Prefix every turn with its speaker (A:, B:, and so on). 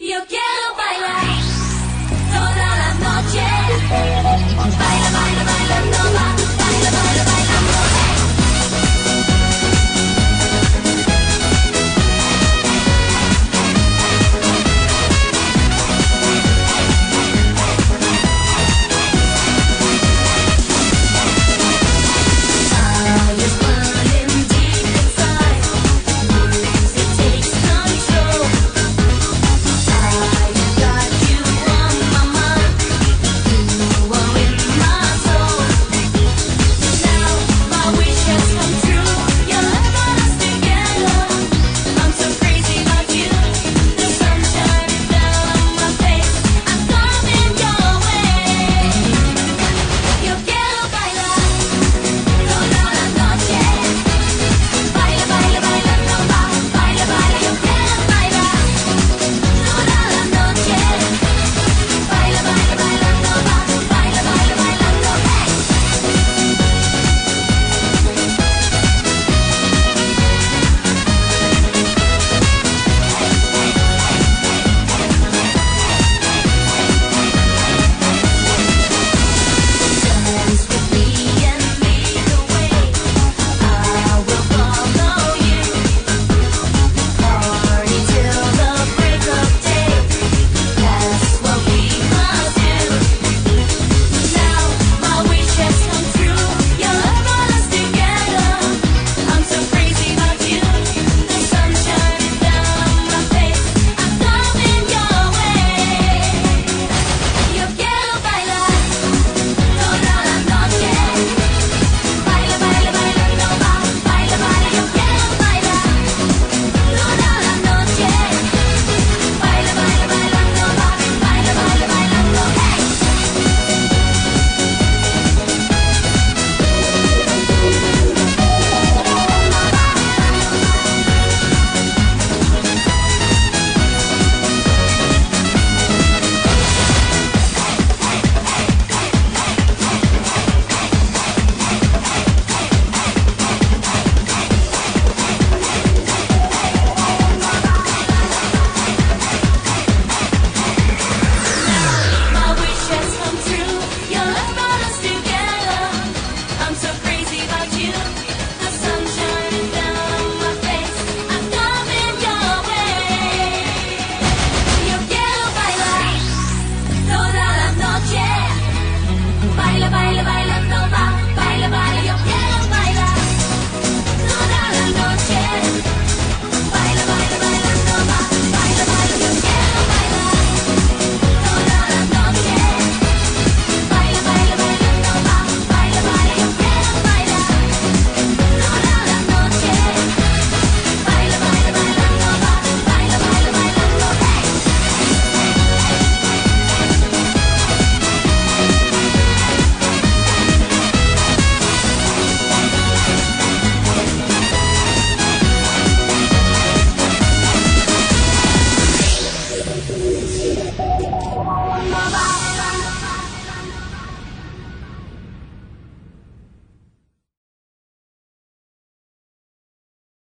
A: Yo